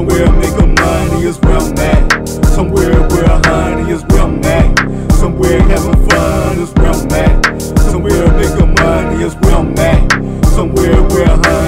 Somewhere making money is where I'm at. Somewhere where honey is where I'm at. Somewhere having fun is where I'm at. Somewhere making money is where I'm at. Somewhere where honey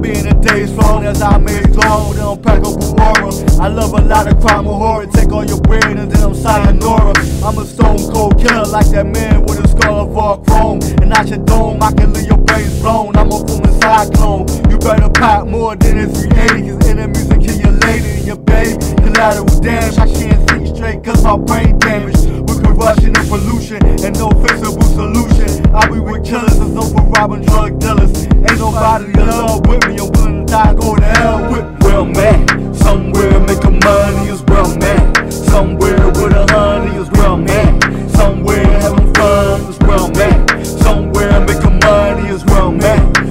be in the days flowing as I maze long with impeccable aura. I love a lot of crime and horror. Take all your weird and then I'm sayonara. I'm a stone cold killer like that man with a skull of all chrome. And out your dome, I can leave your brains blown. I'm a booming cyclone. You better pack more than it's 380. Cause enemies will kill your lady and your babe. Collateral damage, I can't see straight cause my brain damaged. With corruption and pollution and no fixable solution. I be with killers, there's no for robbing drug dealers. Nobody in love with me, I'm willing to die, go to hell with me. Where I'm. Somewhere making money is where I'm. Somewhere with a honey is where I'm. Somewhere having fun is where I'm. Somewhere making money is where I'm.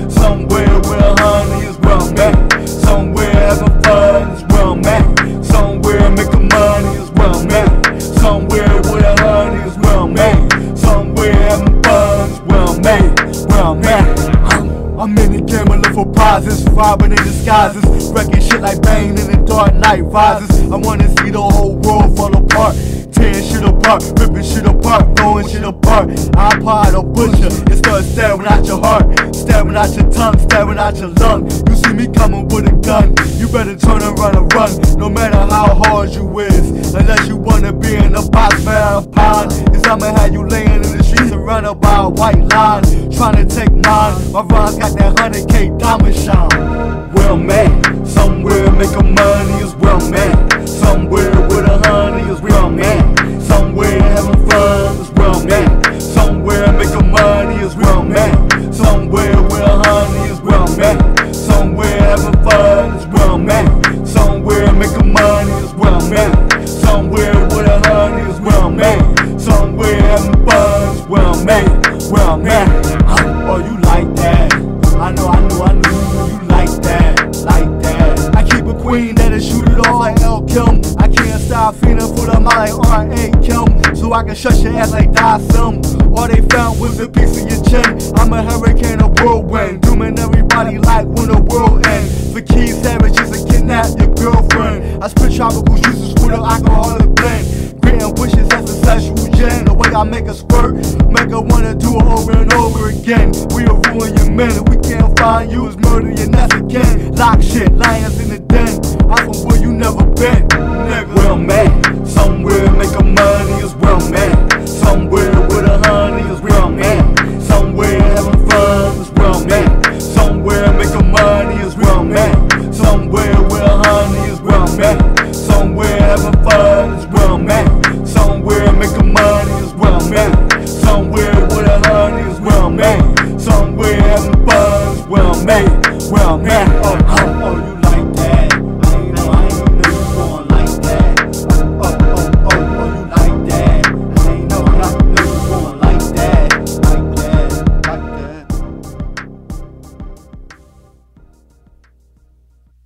Somewhere with a honey is where I'm. Somewhere having fun is where I'm. Somewhere making money is where I'm. Somewhere with a honey is where I'm. Somewhere having fun is where I'm at. Where I'm in the game, look for prizes, robbing in disguises, wrecking shit like Bane in the Dark Knight Rises. I wanna see the whole world fall apart, tearing shit apart, ripping shit apart, throwing shit apart. I apply the butcher and start staring at your heart, staring at your tongue, staring at your lung. You see me coming with a gun, you better turn around and run, no matter how hard you is. Unless you wanna be in a box, man, I'm. Cause I'ma have you laying by a white line, trying to take mine. My rhymes got that 100k diamond shine. Where I'm. Somewhere making money heart ain't killin', so I can shut your ass like die some. All they found was a piece of your chain. I'm a hurricane, a whirlwind, dooming everybody like when the world ends. For keys, savages, and kidnap your girlfriend. I spit tropical juices with an alcoholic blend. Granting wishes as a sexual gen. The way I make a squirt, make her wanna do it over and over again. We are ruin your men, if we can't find you, it's murder, and that's again. Lock shit, lions in the den. I'm from where you never been, nigga. Real man.